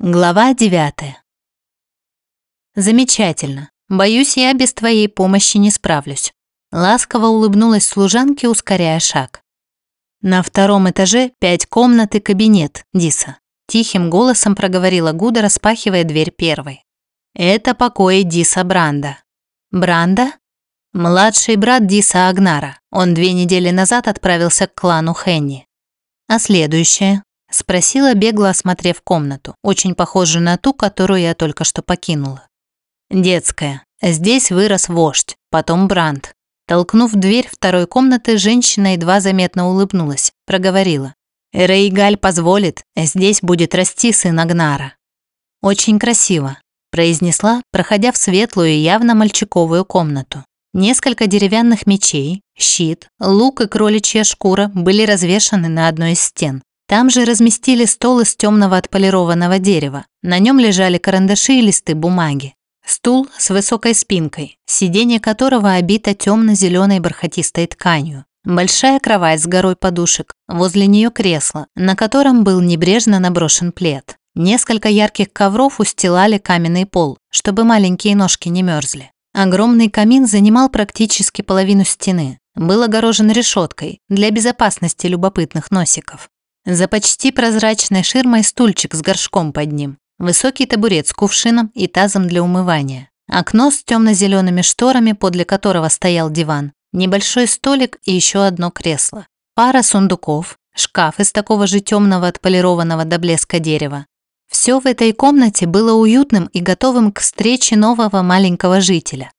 Глава 9. Замечательно. Боюсь, я без твоей помощи не справлюсь. Ласково улыбнулась служанке, ускоряя шаг. На втором этаже пять комнат и кабинет, Диса. Тихим голосом проговорила Гуда, распахивая дверь первой. Это покои Диса Бранда. Бранда? Младший брат Диса Агнара. Он две недели назад отправился к клану Хенни. А следующее? Спросила, бегло осмотрев комнату, очень похожую на ту, которую я только что покинула. Детская. Здесь вырос вождь, потом Бранд. Толкнув дверь второй комнаты, женщина едва заметно улыбнулась, проговорила. «Рейгаль позволит, здесь будет расти сын Агнара». «Очень красиво», – произнесла, проходя в светлую явно мальчиковую комнату. Несколько деревянных мечей, щит, лук и кроличья шкура были развешаны на одной из стен. Там же разместили стол из темного отполированного дерева. На нем лежали карандаши и листы бумаги. Стул с высокой спинкой, сиденье которого обито темно-зеленой бархатистой тканью. Большая кровать с горой подушек, возле нее кресло, на котором был небрежно наброшен плед. Несколько ярких ковров устилали каменный пол, чтобы маленькие ножки не мерзли. Огромный камин занимал практически половину стены. Был огорожен решеткой для безопасности любопытных носиков. За почти прозрачной ширмой стульчик с горшком под ним, высокий табурет с кувшином и тазом для умывания, окно с темно-зелеными шторами, подле которого стоял диван, небольшой столик и еще одно кресло, пара сундуков, шкаф из такого же темного отполированного до блеска дерева. Все в этой комнате было уютным и готовым к встрече нового маленького жителя.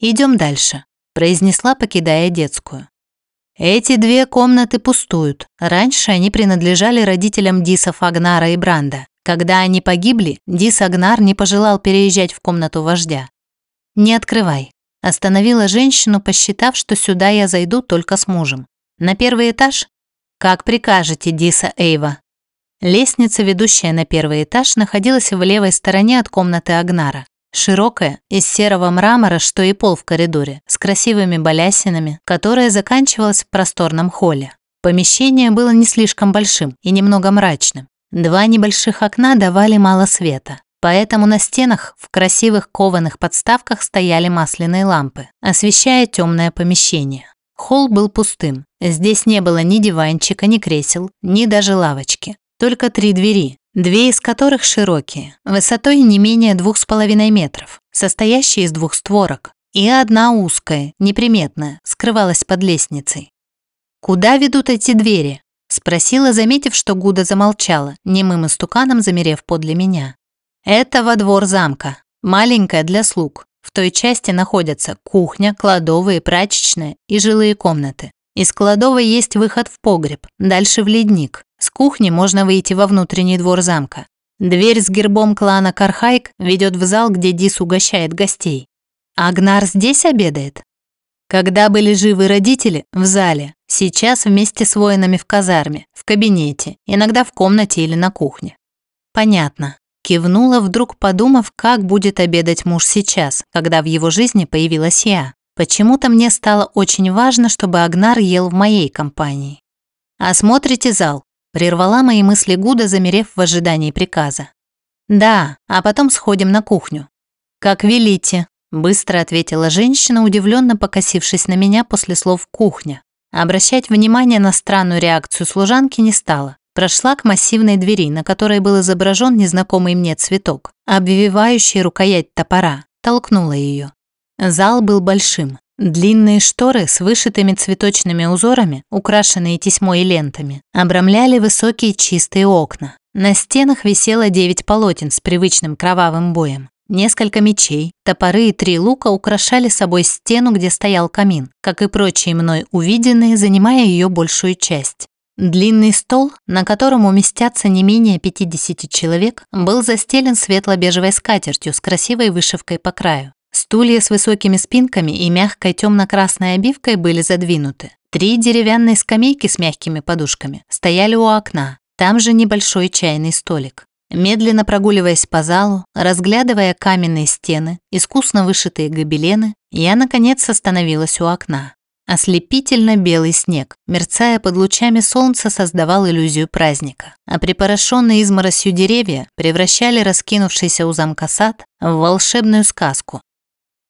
«Идем дальше», – произнесла, покидая детскую. Эти две комнаты пустуют. Раньше они принадлежали родителям Диса Фагнара и Бранда. Когда они погибли, Дис Агнар не пожелал переезжать в комнату вождя. «Не открывай», – остановила женщину, посчитав, что сюда я зайду только с мужем. «На первый этаж?» «Как прикажете, Диса Эйва». Лестница, ведущая на первый этаж, находилась в левой стороне от комнаты Агнара. Широкая, из серого мрамора, что и пол в коридоре, с красивыми балясинами, которая заканчивалась в просторном холле. Помещение было не слишком большим и немного мрачным. Два небольших окна давали мало света, поэтому на стенах в красивых кованых подставках стояли масляные лампы, освещая темное помещение. Холл был пустым. Здесь не было ни диванчика, ни кресел, ни даже лавочки. Только три двери, две из которых широкие, высотой не менее двух с половиной метров, состоящие из двух створок, и одна узкая, неприметная, скрывалась под лестницей. «Куда ведут эти двери?» – спросила, заметив, что Гуда замолчала, немым истуканом замерев подле меня. «Это во двор замка, маленькая для слуг. В той части находятся кухня, кладовые, прачечная и жилые комнаты. Из кладовой есть выход в погреб, дальше в ледник. С кухни можно выйти во внутренний двор замка. Дверь с гербом клана Кархайк ведет в зал, где Дис угощает гостей. Агнар здесь обедает? Когда были живы родители, в зале. Сейчас вместе с воинами в казарме, в кабинете, иногда в комнате или на кухне. Понятно. Кивнула, вдруг подумав, как будет обедать муж сейчас, когда в его жизни появилась я. Почему-то мне стало очень важно, чтобы Агнар ел в моей компании. «Осмотрите зал», – прервала мои мысли Гуда, замерев в ожидании приказа. «Да, а потом сходим на кухню». «Как велите», – быстро ответила женщина, удивленно покосившись на меня после слов «кухня». Обращать внимание на странную реакцию служанки не стала. Прошла к массивной двери, на которой был изображен незнакомый мне цветок, обвивающий рукоять топора. Толкнула ее. Зал был большим. Длинные шторы с вышитыми цветочными узорами, украшенные тесьмой и лентами, обрамляли высокие чистые окна. На стенах висело девять полотен с привычным кровавым боем. Несколько мечей, топоры и три лука украшали собой стену, где стоял камин, как и прочие мной увиденные, занимая ее большую часть. Длинный стол, на котором уместятся не менее 50 человек, был застелен светло-бежевой скатертью с красивой вышивкой по краю. Стулья с высокими спинками и мягкой темно-красной обивкой были задвинуты. Три деревянные скамейки с мягкими подушками стояли у окна, там же небольшой чайный столик. Медленно прогуливаясь по залу, разглядывая каменные стены, искусно вышитые гобелены, я, наконец, остановилась у окна. Ослепительно белый снег, мерцая под лучами солнца, создавал иллюзию праздника, а припорошенные изморосью деревья превращали раскинувшийся у замка сад в волшебную сказку.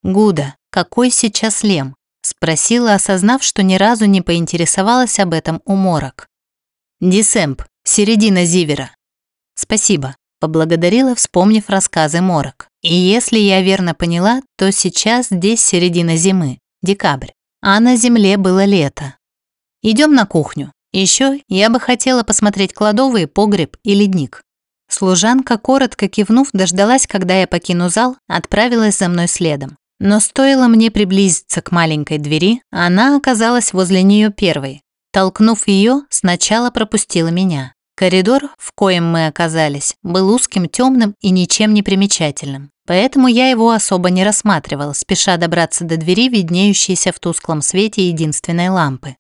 «Гуда, какой сейчас лем?» – спросила, осознав, что ни разу не поинтересовалась об этом у морок. «Десемп, середина Зивера». «Спасибо», – поблагодарила, вспомнив рассказы морок. «И если я верно поняла, то сейчас здесь середина зимы, декабрь а на земле было лето. Идем на кухню. Еще я бы хотела посмотреть кладовые, погреб и ледник. Служанка, коротко кивнув, дождалась, когда я покину зал, отправилась за мной следом. Но стоило мне приблизиться к маленькой двери, она оказалась возле нее первой. Толкнув ее, сначала пропустила меня. Коридор, в коем мы оказались, был узким, темным и ничем не примечательным. Поэтому я его особо не рассматривал, спеша добраться до двери, виднеющейся в тусклом свете единственной лампы.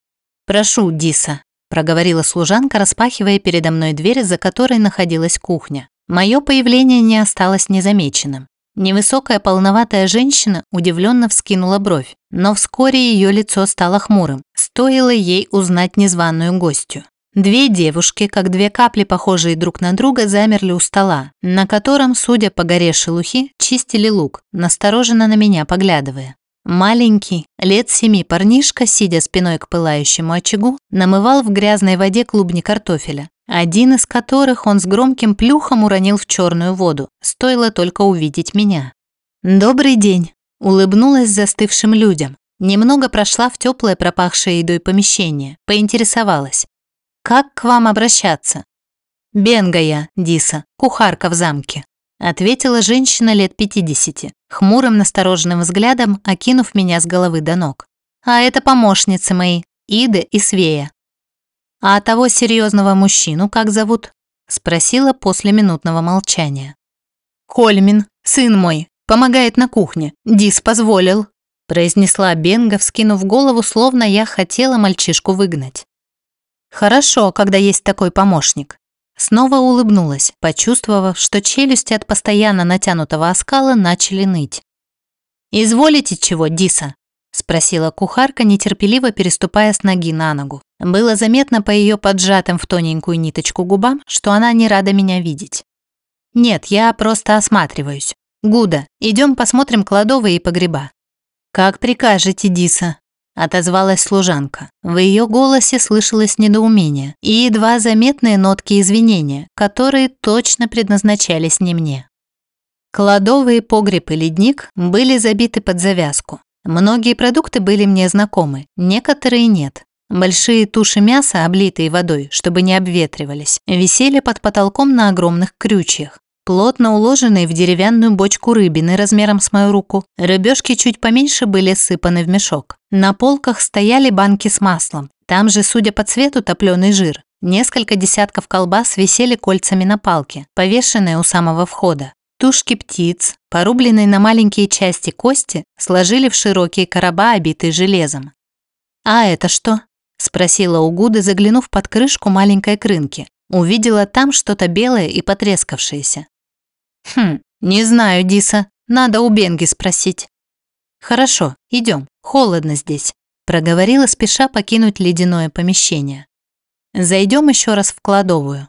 «Прошу, Диса», – проговорила служанка, распахивая передо мной дверь, за которой находилась кухня. Мое появление не осталось незамеченным. Невысокая полноватая женщина удивленно вскинула бровь, но вскоре ее лицо стало хмурым. Стоило ей узнать незваную гостью. Две девушки, как две капли, похожие друг на друга, замерли у стола, на котором, судя по горе шелухи, чистили лук, настороженно на меня поглядывая. Маленький, лет семи парнишка, сидя спиной к пылающему очагу, намывал в грязной воде клубни картофеля, один из которых он с громким плюхом уронил в черную воду, стоило только увидеть меня. «Добрый день», – улыбнулась застывшим людям. Немного прошла в теплое пропахшее едой помещение, поинтересовалась. Как к вам обращаться? Бенга я, Диса, кухарка в замке. Ответила женщина лет 50, хмурым настороженным взглядом окинув меня с головы до ног. А это помощницы мои, Ида и Свея. А того серьезного мужчину как зовут? Спросила после минутного молчания. Кольмин, сын мой, помогает на кухне. Дис позволил, произнесла Бенга, вскинув голову, словно я хотела мальчишку выгнать. Хорошо, когда есть такой помощник. Снова улыбнулась, почувствовав, что челюсти от постоянно натянутого оскала начали ныть. «Изволите чего, Диса?» – спросила кухарка, нетерпеливо переступая с ноги на ногу. Было заметно по ее поджатым в тоненькую ниточку губам, что она не рада меня видеть. «Нет, я просто осматриваюсь. Гуда, идем посмотрим кладовые и погреба». «Как прикажете, Диса», отозвалась служанка. В ее голосе слышалось недоумение и едва заметные нотки извинения, которые точно предназначались не мне. Кладовые, погреб и ледник были забиты под завязку. Многие продукты были мне знакомы, некоторые нет. Большие туши мяса, облитые водой, чтобы не обветривались, висели под потолком на огромных крючьях плотно уложенные в деревянную бочку рыбины размером с мою руку. Рыбешки чуть поменьше были сыпаны в мешок. На полках стояли банки с маслом. Там же, судя по цвету, топленый жир. Несколько десятков колбас висели кольцами на палке, повешенные у самого входа. Тушки птиц, порубленные на маленькие части кости, сложили в широкие короба, обитые железом. «А это что?» – спросила Угуда, заглянув под крышку маленькой крынки. Увидела там что-то белое и потрескавшееся. Хм, не знаю, Диса. Надо у Бенги спросить. Хорошо, идем. Холодно здесь, проговорила, спеша покинуть ледяное помещение. Зайдем еще раз в кладовую.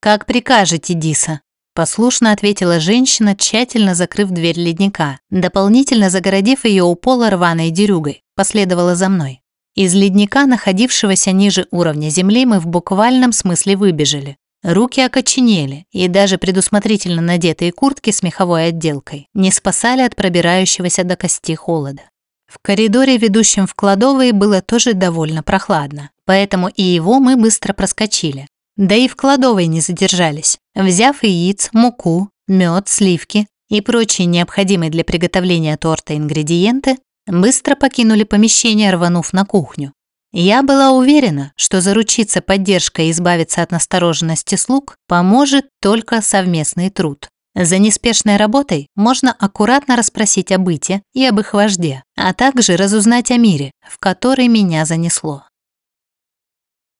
Как прикажете, Диса, послушно ответила женщина, тщательно закрыв дверь ледника, дополнительно загородив ее у пола рваной дерюгой, последовала за мной. Из ледника, находившегося ниже уровня земли, мы в буквальном смысле выбежали. Руки окоченели, и даже предусмотрительно надетые куртки с меховой отделкой не спасали от пробирающегося до кости холода. В коридоре, ведущем в кладовые, было тоже довольно прохладно, поэтому и его мы быстро проскочили. Да и в кладовой не задержались, взяв яиц, муку, мед, сливки и прочие необходимые для приготовления торта ингредиенты, быстро покинули помещение, рванув на кухню. Я была уверена, что заручиться поддержкой и избавиться от настороженности слуг поможет только совместный труд. За неспешной работой можно аккуратно расспросить о быте и об их вожде, а также разузнать о мире, в который меня занесло.